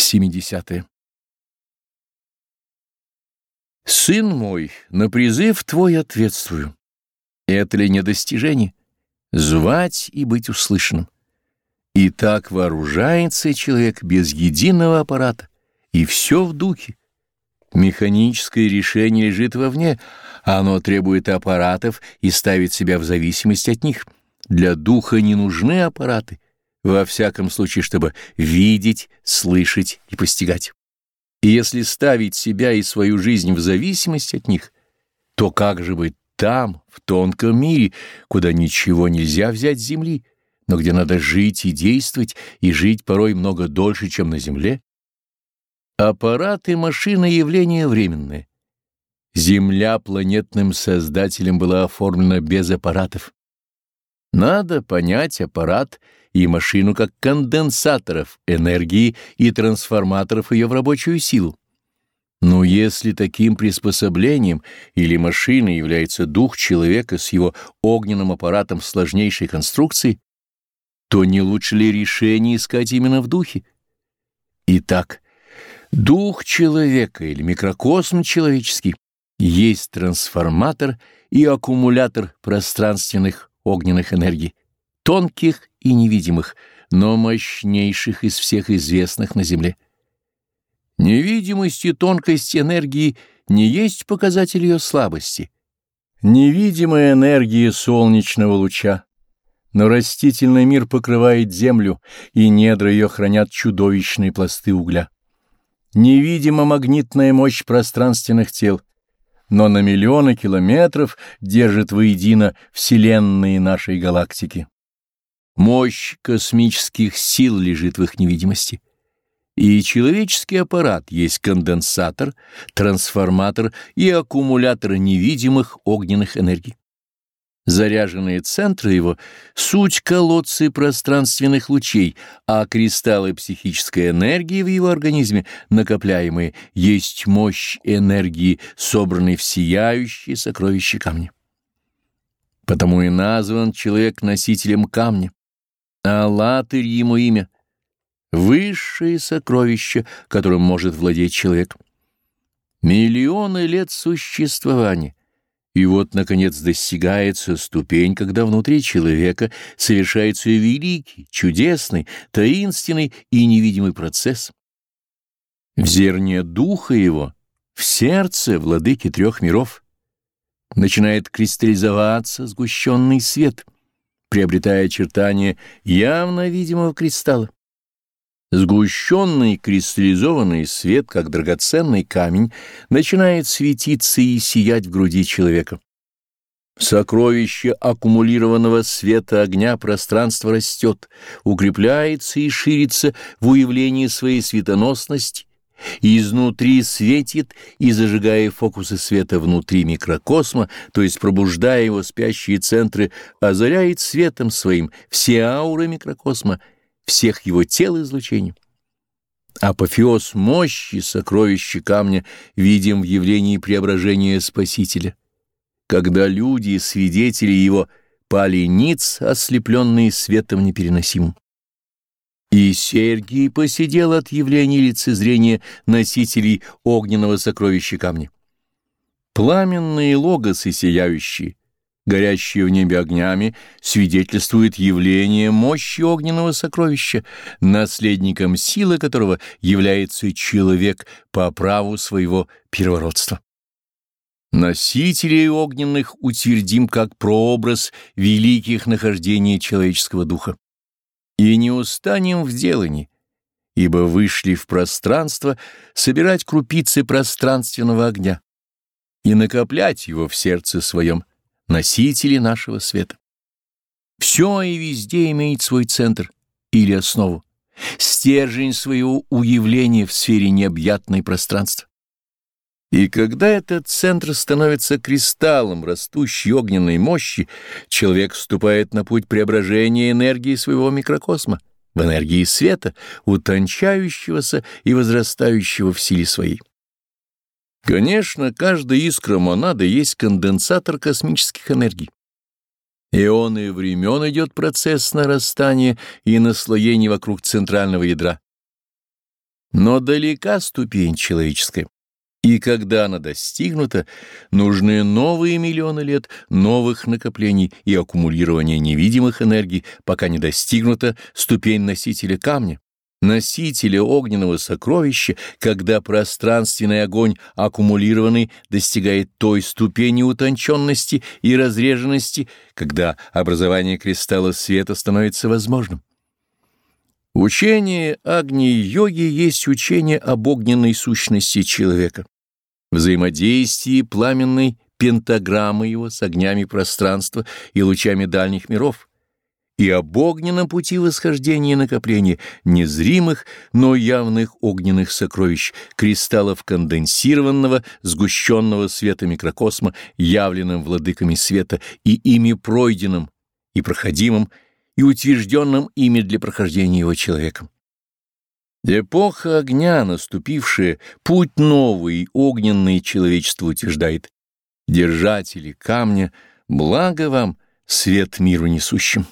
70. -е. Сын мой, на призыв твой ответствую. Это ли не достижение? Звать и быть услышанным. И так вооружается человек без единого аппарата, и все в духе. Механическое решение лежит вовне, а оно требует аппаратов и ставит себя в зависимость от них. Для духа не нужны аппараты, во всяком случае, чтобы видеть, слышать и постигать. И если ставить себя и свою жизнь в зависимость от них, то как же быть там, в тонком мире, куда ничего нельзя взять с земли, но где надо жить и действовать, и жить порой много дольше, чем на земле? Аппараты машины — явление временное. Земля планетным создателем была оформлена без аппаратов. Надо понять аппарат и машину как конденсаторов энергии и трансформаторов ее в рабочую силу. Но если таким приспособлением или машиной является дух человека с его огненным аппаратом сложнейшей конструкции, то не лучше ли решение искать именно в духе? Итак, дух человека или микрокосм человеческий есть трансформатор и аккумулятор пространственных огненных энергий, тонких и невидимых, но мощнейших из всех известных на Земле. Невидимость и тонкость энергии не есть показатель ее слабости. Невидимая энергия солнечного луча, но растительный мир покрывает землю, и недра ее хранят чудовищные пласты угля. Невидима магнитная мощь пространственных тел, но на миллионы километров держит воедино вселенные нашей галактики. Мощь космических сил лежит в их невидимости. И человеческий аппарат есть конденсатор, трансформатор и аккумулятор невидимых огненных энергий. Заряженные центры его — суть колодцы пространственных лучей, а кристаллы психической энергии в его организме, накопляемые, есть мощь энергии, собранной в сияющие сокровища камня. Потому и назван человек носителем камня. Аллатырь ему имя — высшее сокровище, которым может владеть человек. Миллионы лет существования, и вот, наконец, достигается ступень, когда внутри человека совершается великий, чудесный, таинственный и невидимый процесс. В зерне духа его, в сердце владыки трех миров, начинает кристаллизоваться сгущенный свет — приобретая очертания явно видимого кристалла. Сгущенный кристаллизованный свет, как драгоценный камень, начинает светиться и сиять в груди человека. Сокровище аккумулированного света огня пространства растет, укрепляется и ширится в уявлении своей светоносности изнутри светит и зажигая фокусы света внутри микрокосма, то есть пробуждая его спящие центры, озаряет светом своим все ауры микрокосма, всех его тел излучений. Апофеоз мощи сокровища камня видим в явлении преображения Спасителя, когда люди, свидетели его, пали ниц, ослепленные светом непереносимым. И Сергий посидел от явления лицезрения носителей огненного сокровища камня. Пламенные логосы сияющие, горящие в небе огнями, свидетельствуют явление мощи огненного сокровища, наследником силы которого является человек по праву своего первородства. Носителей огненных утвердим как прообраз великих нахождений человеческого духа и не устанем в делании, ибо вышли в пространство собирать крупицы пространственного огня и накоплять его в сердце своем, носители нашего света. Все и везде имеет свой центр или основу, стержень своего уявления в сфере необъятной пространства. И когда этот центр становится кристаллом растущей огненной мощи, человек вступает на путь преображения энергии своего микрокосма в энергии света, утончающегося и возрастающего в силе своей. Конечно, каждая искра монады есть конденсатор космических энергий. Ионы времен идет процесс нарастания и наслоения вокруг центрального ядра. Но далека ступень человеческая. И когда она достигнута, нужны новые миллионы лет новых накоплений и аккумулирования невидимых энергий, пока не достигнута ступень носителя камня, носителя огненного сокровища, когда пространственный огонь, аккумулированный, достигает той ступени утонченности и разреженности, когда образование кристалла света становится возможным. Учение Агни-йоги есть учение об огненной сущности человека, взаимодействии пламенной пентаграммы его с огнями пространства и лучами дальних миров, и об огненном пути восхождения и накопления незримых, но явных огненных сокровищ, кристаллов конденсированного, сгущенного света микрокосма, явленным владыками света и ими пройденным и проходимым, и утвержденным ими для прохождения его человеком. Эпоха огня, наступившая, путь новый, огненный человечество утверждает. Держатели камня, благо вам, свет миру несущим.